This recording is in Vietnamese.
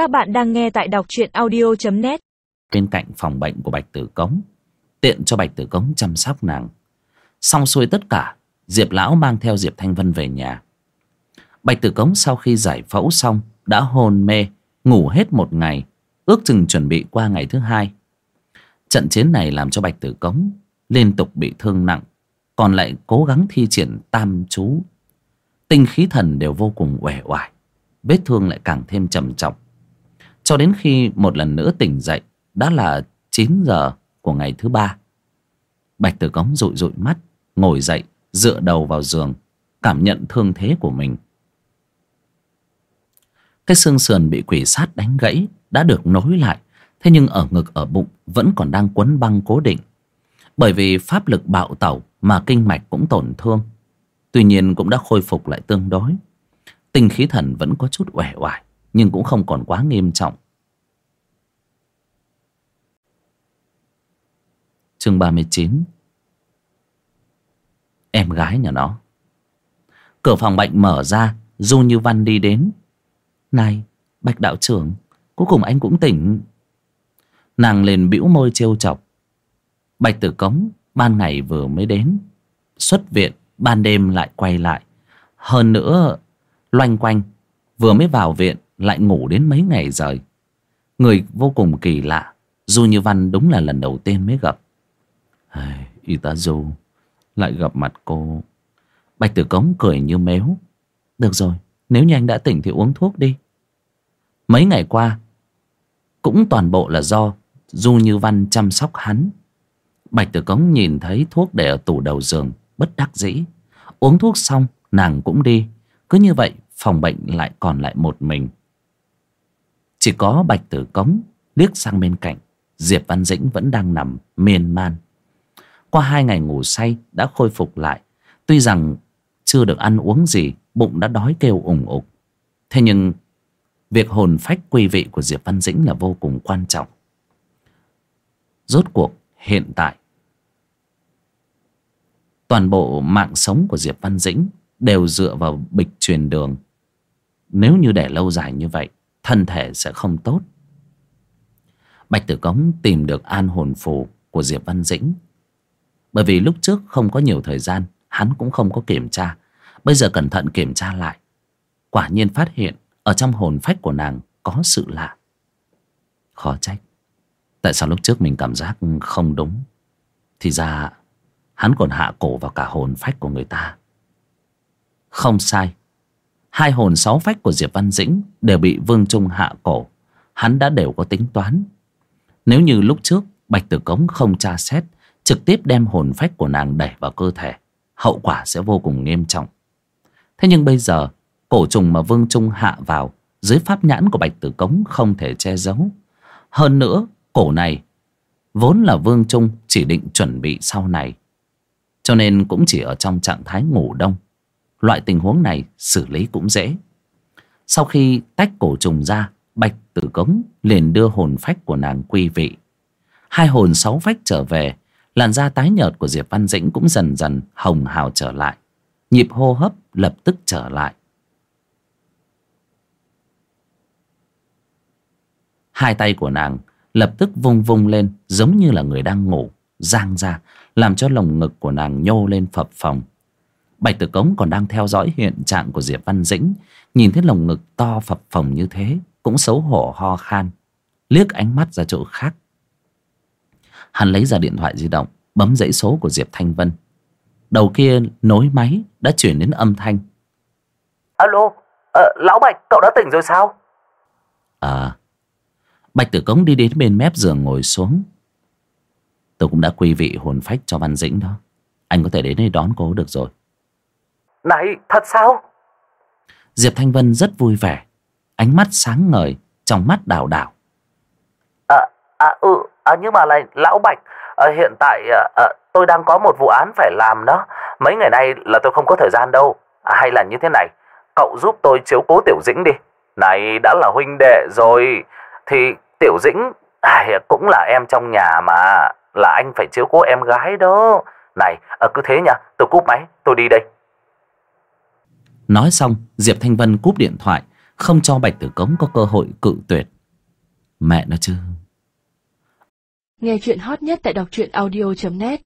Các bạn đang nghe tại đọc truyện audio.net Bên cạnh phòng bệnh của Bạch Tử Cống, Tiện cho Bạch Tử Cống chăm sóc nàng. Xong xuôi tất cả, Diệp Lão mang theo Diệp Thanh Vân về nhà. Bạch Tử Cống sau khi giải phẫu xong, Đã hôn mê, Ngủ hết một ngày, Ước chừng chuẩn bị qua ngày thứ hai. Trận chiến này làm cho Bạch Tử Cống Liên tục bị thương nặng, Còn lại cố gắng thi triển tam chú. Tinh khí thần đều vô cùng uể oải, Vết thương lại càng thêm trầm trọng. Cho đến khi một lần nữa tỉnh dậy, Đã là 9 giờ của ngày thứ ba. Bạch Tử Cống rụi rụi mắt, Ngồi dậy, dựa đầu vào giường, Cảm nhận thương thế của mình. Cái xương sườn bị quỷ sát đánh gãy Đã được nối lại, Thế nhưng ở ngực, ở bụng Vẫn còn đang quấn băng cố định. Bởi vì pháp lực bạo tẩu Mà kinh mạch cũng tổn thương, Tuy nhiên cũng đã khôi phục lại tương đối. Tinh khí thần vẫn có chút uể oải. Nhưng cũng không còn quá nghiêm trọng. Chương 39 Em gái nhà nó. Cửa phòng bệnh mở ra, Du Như Văn đi đến. Này, Bạch đạo trưởng, Cuối cùng anh cũng tỉnh. Nàng lên bĩu môi trêu chọc. Bạch tử cống Ban ngày vừa mới đến. Xuất viện, Ban đêm lại quay lại. Hơn nữa, Loanh quanh, Vừa mới vào viện lại ngủ đến mấy ngày rời. Người vô cùng kỳ lạ Du Như Văn đúng là lần đầu tiên mới gặp. Ai, Y tá Du Lại gặp mặt cô. Bạch Tử Cống cười như mếu Được rồi Nếu như anh đã tỉnh thì uống thuốc đi. Mấy ngày qua Cũng toàn bộ là do Du Như Văn chăm sóc hắn. Bạch Tử Cống nhìn thấy thuốc để ở tủ đầu giường Bất đắc dĩ. Uống thuốc xong nàng cũng đi. Cứ như vậy phòng bệnh lại còn lại một mình. Chỉ có Bạch Tử Cống liếc sang bên cạnh, Diệp Văn Dĩnh vẫn đang nằm miên man. Qua hai ngày ngủ say đã khôi phục lại, Tuy rằng chưa được ăn uống gì, Bụng đã đói kêu ủng ục. Thế nhưng, Việc hồn phách quy vị của Diệp Văn Dĩnh là vô cùng quan trọng. Rốt cuộc, hiện tại, Toàn bộ mạng sống của Diệp Văn Dĩnh Đều dựa vào bịch truyền đường. Nếu như để lâu dài như vậy Thân thể sẽ không tốt. Bạch Tử Cống tìm được an hồn phù của Diệp Văn Dĩnh. Bởi vì lúc trước không có nhiều thời gian, Hắn cũng không có kiểm tra. Bây giờ cẩn thận kiểm tra lại, Quả nhiên phát hiện Ở trong hồn phách của nàng có sự lạ. Khó trách. Tại sao lúc trước mình cảm giác không đúng? Thì ra, Hắn còn hạ cổ vào cả hồn phách của người ta. Không sai. Hai hồn sáu phách của Diệp Văn Dĩnh Đều bị Vương Trung hạ cổ. Hắn đã đều có tính toán. Nếu như lúc trước Bạch Tử Cống không tra xét, Trực tiếp đem hồn phách của nàng đẩy vào cơ thể, Hậu quả sẽ vô cùng nghiêm trọng. Thế nhưng bây giờ, Cổ trùng mà Vương Trung hạ vào, Dưới pháp nhãn của Bạch Tử Cống không thể che giấu. Hơn nữa, Cổ này Vốn là Vương Trung chỉ định chuẩn bị sau này. Cho nên cũng chỉ ở trong trạng thái ngủ đông. Loại tình huống này xử lý cũng dễ. Sau khi tách cổ trùng ra, Bạch Tử Cống liền đưa hồn phách của nàng quy vị. Hai hồn sáu phách trở về, Làn da tái nhợt của Diệp Văn Dĩnh cũng dần dần hồng hào trở lại. Nhịp hô hấp lập tức trở lại. Hai tay của nàng lập tức vung vung lên, giống như là người đang ngủ, giang ra, làm cho lồng ngực của nàng nhô lên phập phồng bạch tử cống còn đang theo dõi hiện trạng của diệp văn dĩnh. Nhìn thấy lồng ngực to phập phồng như thế cũng xấu hổ ho khan. Liếc ánh mắt ra chỗ khác. Hắn lấy ra điện thoại di động bấm dãy số của diệp thanh vân. Đầu kia nối máy đã chuyển đến âm thanh. Alo ờ, lão bạch cậu đã tỉnh rồi sao? À Bạch Tử Cống đi đến bên mép giường ngồi xuống. Tôi cũng đã quy vị hồn phách cho Văn Dĩnh đó. Anh có thể đến đây đón cô được rồi Này thật sao? Diệp Thanh Vân rất vui vẻ. Ánh mắt sáng ngời Trong mắt đảo đảo À, à ừ à, Nhưng mà này lão Bạch à, Hiện tại à, à, tôi đang có một vụ án phải làm đó. Mấy ngày nay là tôi không có thời gian đâu. À, Hay là như thế này Cậu giúp tôi chiếu cố Tiểu Dĩnh đi. Này đã là huynh đệ rồi thì Tiểu Dĩnh à, cũng là em trong nhà mà là anh phải chiếu cố em gái đó. Này, à, cứ thế nha, tôi cúp máy, tôi đi đây. Nói xong, Diệp Thanh Vân cúp điện thoại, Không cho Bạch Tử Cống có cơ hội cự tuyệt. Mẹ nó chứ. Nghe chuyện hot nhất tại đọc truyện audio.net